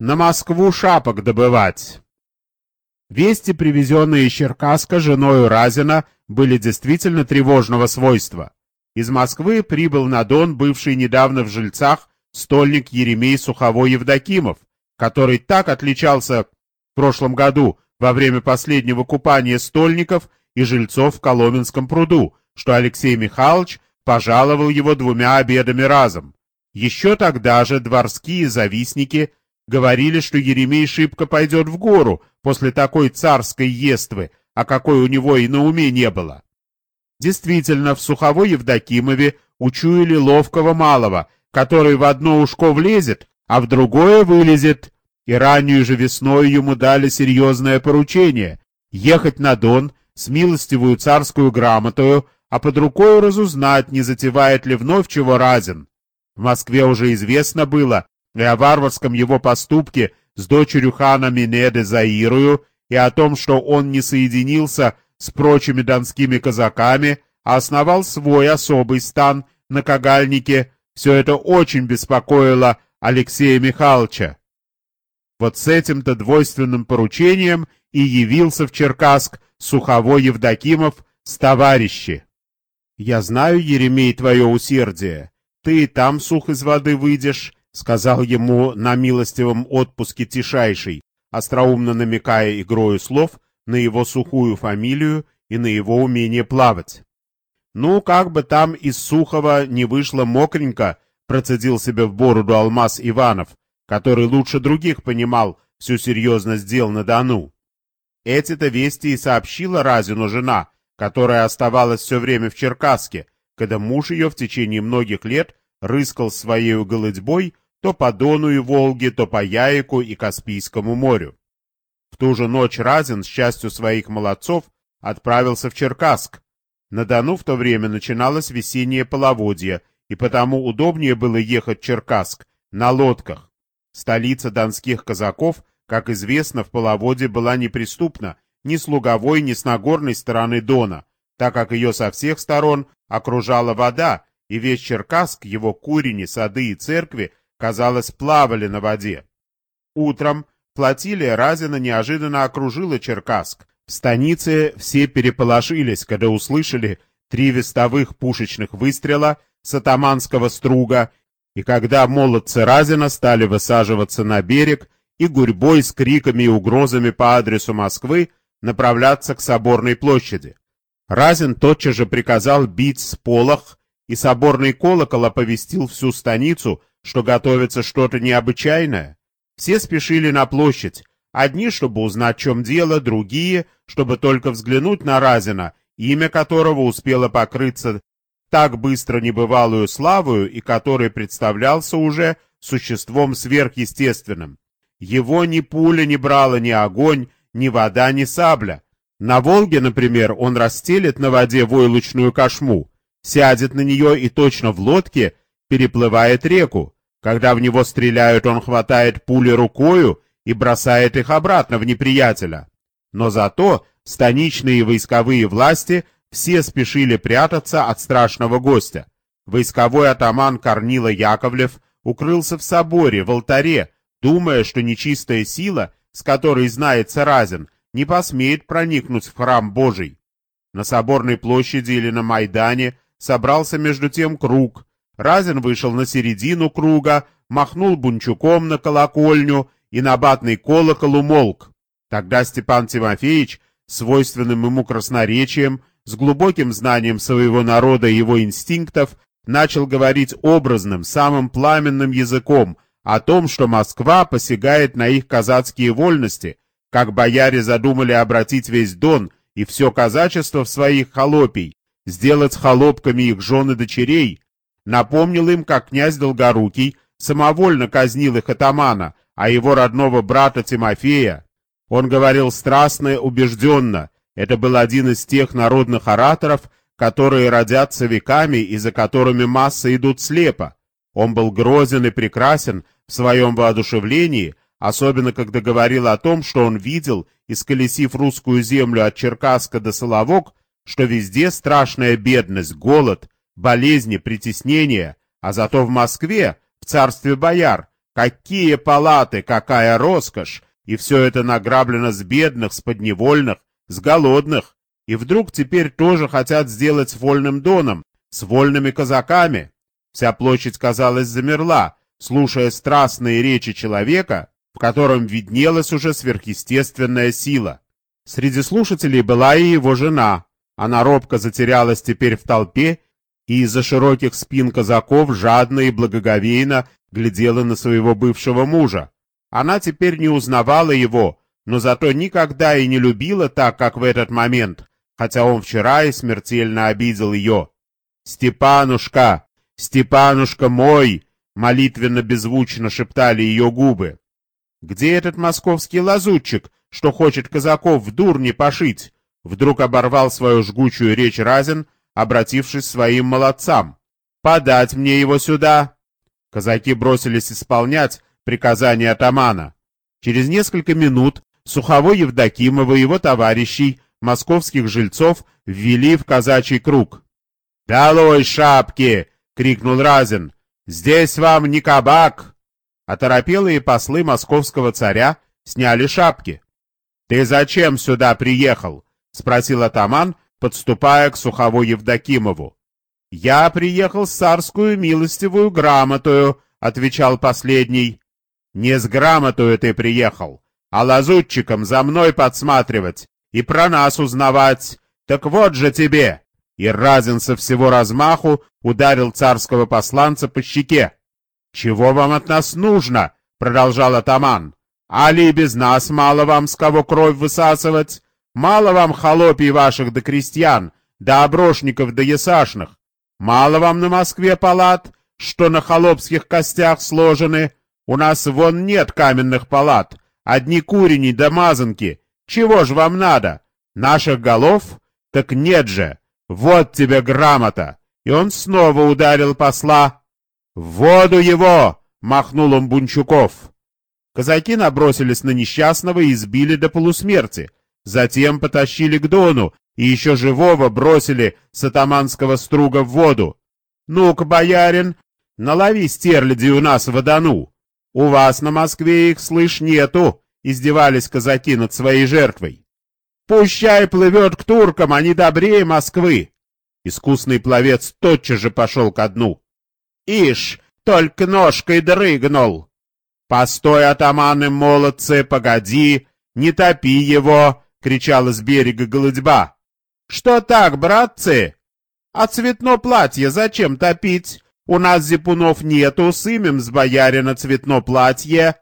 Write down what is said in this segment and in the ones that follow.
на Москву шапок добывать. Вести, привезенные из Черкаска женою Разина, были действительно тревожного свойства. Из Москвы прибыл на Дон бывший недавно в Жильцах стольник Еремей Суховой Евдокимов, который так отличался в прошлом году во время последнего купания стольников и жильцов в Коломенском пруду, что Алексей Михайлович пожаловал его двумя обедами разом. Еще тогда же дворские завистники говорили, что Еремей шибко пойдет в гору после такой царской ествы, а какой у него и на уме не было. Действительно, в Суховой Евдокимове учуяли ловкого малого, который в одно ушко влезет, а в другое вылезет, и раннюю же весной ему дали серьезное поручение — ехать на Дон с милостивую царскую грамотою, а под рукой разузнать, не затевает ли вновь чего разин. В Москве уже известно было и о варварском его поступке с дочерью хана Минеды Заирую, и о том, что он не соединился с прочими донскими казаками, а основал свой особый стан на Кагальнике, все это очень беспокоило Алексея Михайловича. Вот с этим-то двойственным поручением и явился в Черкасск Суховой Евдокимов с товарищи. «Я знаю, Еремей, твое усердие. Ты и там сух из воды выйдешь», — сказал ему на милостивом отпуске Тишайший, остроумно намекая игрою слов на его сухую фамилию и на его умение плавать. «Ну, как бы там из Сухого не вышло мокренько», — процедил себе в бороду Алмаз Иванов, который лучше других понимал всю серьезность дел на Дону. Эти-то вести и сообщила Разину жена, которая оставалась все время в Черкасске, когда муж ее в течение многих лет рыскал своей голодьбой то по Дону и Волге, то по Яику и Каспийскому морю. В ту же ночь Разин, с частью своих молодцов, отправился в Черкасск. На Дону в то время начиналось весеннее половодье, и потому удобнее было ехать в Черкасск на лодках. Столица донских казаков, как известно, в половодье была неприступна ни с луговой, ни с нагорной стороны Дона, так как ее со всех сторон окружала вода, и весь Черкасск, его курени, сады и церкви, казалось, плавали на воде. Утром флотилия Разина неожиданно окружила Черкасск. В станице все переполошились, когда услышали три вестовых пушечных выстрела с атаманского струга, и когда молодцы Разина стали высаживаться на берег и гурьбой с криками и угрозами по адресу Москвы направляться к Соборной площади. Разин тотчас же приказал бить с полох, и соборный колокол оповестил всю станицу, что готовится что-то необычайное. Все спешили на площадь, одни, чтобы узнать, в чем дело, другие, чтобы только взглянуть на Разина, имя которого успело покрыться так быстро небывалую славою и который представлялся уже существом сверхъестественным. Его ни пуля не брала, ни огонь, ни вода, ни сабля. На Волге, например, он расстелит на воде войлочную кошму, сядет на нее и точно в лодке переплывает реку. Когда в него стреляют, он хватает пули рукою и бросает их обратно в неприятеля. Но зато станичные войсковые власти все спешили прятаться от страшного гостя. Войсковой атаман Корнила Яковлев укрылся в соборе, в алтаре, думая, что нечистая сила с которой знается Разин, не посмеет проникнуть в храм Божий. На Соборной площади или на Майдане собрался между тем круг. Разин вышел на середину круга, махнул бунчуком на колокольню, и набатный колокол умолк. Тогда Степан Тимофеевич, свойственным ему красноречием, с глубоким знанием своего народа и его инстинктов, начал говорить образным, самым пламенным языком — о том, что Москва посягает на их казацкие вольности, как бояре задумали обратить весь Дон и все казачество в своих холопий, сделать холопками их жены дочерей, напомнил им, как князь Долгорукий самовольно казнил их атамана, а его родного брата Тимофея. Он говорил страстно и убежденно, это был один из тех народных ораторов, которые родятся веками и за которыми массы идут слепо. Он был грозен и прекрасен, в своем воодушевлении, особенно когда говорил о том, что он видел, исколесив русскую землю от Черкасска до Соловок, что везде страшная бедность, голод, болезни, притеснения, а зато в Москве, в царстве бояр, Какие палаты, какая роскошь! И все это награблено с бедных, с подневольных, с голодных. И вдруг теперь тоже хотят сделать с вольным доном, с вольными казаками. Вся площадь, казалось, замерла, слушая страстные речи человека, в котором виднелась уже сверхъестественная сила. Среди слушателей была и его жена. Она робко затерялась теперь в толпе и из-за широких спин казаков жадно и благоговейно глядела на своего бывшего мужа. Она теперь не узнавала его, но зато никогда и не любила так, как в этот момент, хотя он вчера и смертельно обидел ее. «Степанушка! Степанушка мой!» — молитвенно-беззвучно шептали ее губы. «Где этот московский лазутчик, что хочет казаков в дурни пошить?» Вдруг оборвал свою жгучую речь Разин, обратившись к своим молодцам. «Подать мне его сюда!» Казаки бросились исполнять приказание атамана. Через несколько минут Суховой Евдокимова и его товарищей, московских жильцов, ввели в казачий круг. «Долой шапки!» — крикнул Разин. «Здесь вам не кабак!» Оторопелые послы московского царя сняли шапки. «Ты зачем сюда приехал?» — спросил атаман, подступая к Сухову Евдокимову. «Я приехал с царскую милостивую грамотою», — отвечал последний. «Не с грамотою ты приехал, а лазутчиком за мной подсматривать и про нас узнавать. Так вот же тебе!» И Разин со всего размаху ударил царского посланца по щеке. «Чего вам от нас нужно?» — продолжал атаман. «Али без нас мало вам с кого кровь высасывать? Мало вам холопий ваших да крестьян, да оброшников да ясашных? Мало вам на Москве палат, что на холопских костях сложены? У нас вон нет каменных палат, одни курени да мазанки. Чего ж вам надо? Наших голов? Так нет же. Вот тебе грамота. И он снова ударил посла. В воду его! Махнул он Бунчуков. Казаки набросились на несчастного и избили до полусмерти. Затем потащили к Дону и еще живого бросили с атаманского струга в воду. «Ну-ка, боярин, налови стерляди у нас в Дону. У вас на Москве их, слышь, нету!» — издевались казаки над своей жертвой. «Пущай плывет к туркам, они добрее Москвы!» Искусный пловец тотчас же пошел ко дну. «Ишь, только ножкой дрыгнул!» «Постой, атаманы молодцы, погоди, не топи его!» — кричала с берега голодьба. «Что так, братцы? А цветно платье зачем топить? У нас зипунов нету, сымем с боярина цветно платье».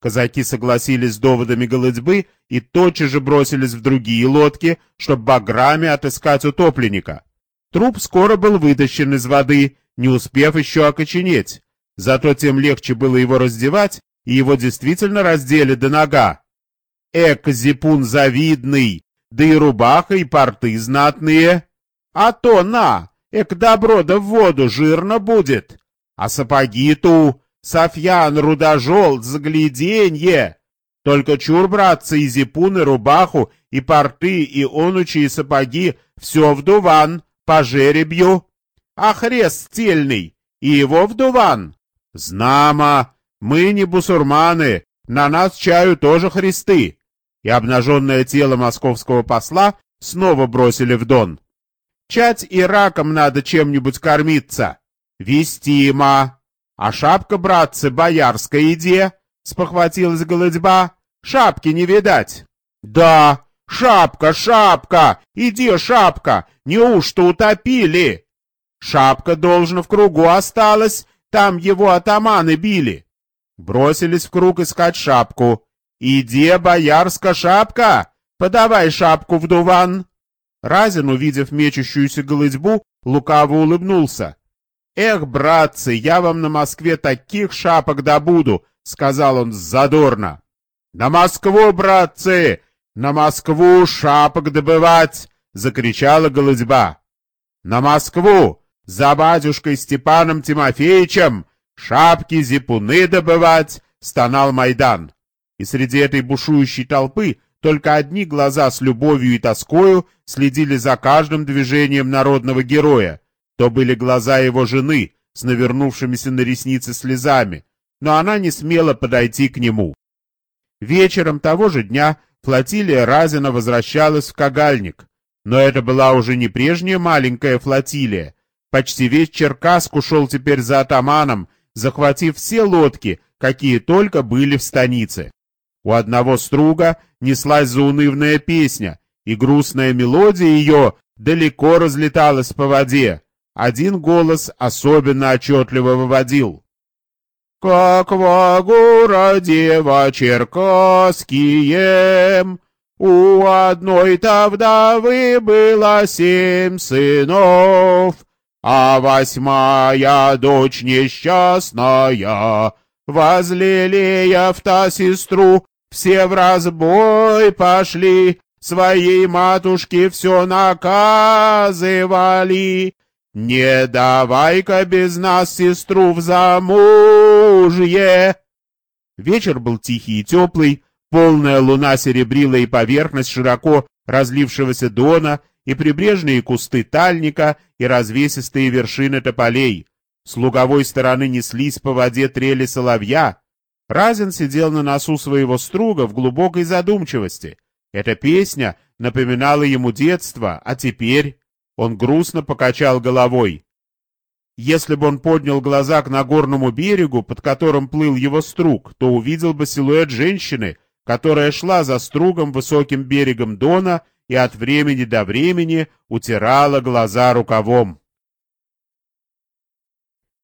Казаки согласились с доводами голодьбы и тотчас же бросились в другие лодки, чтобы баграми отыскать утопленника. Труп скоро был вытащен из воды, не успев еще окоченеть. Зато тем легче было его раздевать, и его действительно раздели до нога. Эк, зипун завидный, да и рубаха, и порты знатные. А то на, эк, добро да в воду жирно будет. А сапоги ту, Софьян, рудожол, загляденье. Только чур, братцы, и зипун, и рубаху, и порты, и онучи, и сапоги, все в дуван, по жеребью. А хрест стельный, и его в дуван. Знамо, мы не бусурманы, на нас чаю тоже христы и обнаженное тело московского посла снова бросили в дон. Чать и раком надо чем-нибудь кормиться. Вестимо. А шапка, братцы, боярская иде, спохватилась голодьба. Шапки не видать. Да, шапка, шапка, иди, шапка, неужто утопили? Шапка, должно, в кругу осталась, там его атаманы били. Бросились в круг искать шапку. «Иди, боярска шапка! Подавай шапку в дуван!» Разин, увидев мечущуюся голыдьбу, лукаво улыбнулся. «Эх, братцы, я вам на Москве таких шапок добуду!» — сказал он задорно. «На Москву, братцы! На Москву шапок добывать!» — закричала голыдьба. «На Москву! За батюшкой Степаном Тимофеевичем! Шапки-зипуны добывать!» — стонал Майдан и среди этой бушующей толпы только одни глаза с любовью и тоскою следили за каждым движением народного героя. То были глаза его жены с навернувшимися на ресницы слезами, но она не смела подойти к нему. Вечером того же дня флотилия Разина возвращалась в Кагальник, но это была уже не прежняя маленькая флотилия. Почти весь Черкасск ушел теперь за атаманом, захватив все лодки, какие только были в станице. У одного струга неслась заунывная песня, и грустная мелодия ее далеко разлеталась по воде. Один голос особенно отчетливо выводил. «Как во городе во Черкасские у одной-то вдовы было семь сынов, а восьмая дочь несчастная, возлелея в та сестру, все в разбой пошли, своей матушке все наказывали. Не давай-ка без нас сестру в замужье. Вечер был тихий и теплый, полная луна серебрила и поверхность широко разлившегося дона, и прибрежные кусты тальника, и развесистые вершины тополей. С луговой стороны неслись по воде трели соловья. Разин сидел на носу своего струга в глубокой задумчивости. Эта песня напоминала ему детство, а теперь он грустно покачал головой. Если бы он поднял глаза к Нагорному берегу, под которым плыл его струг, то увидел бы силуэт женщины, которая шла за стругом высоким берегом Дона и от времени до времени утирала глаза рукавом.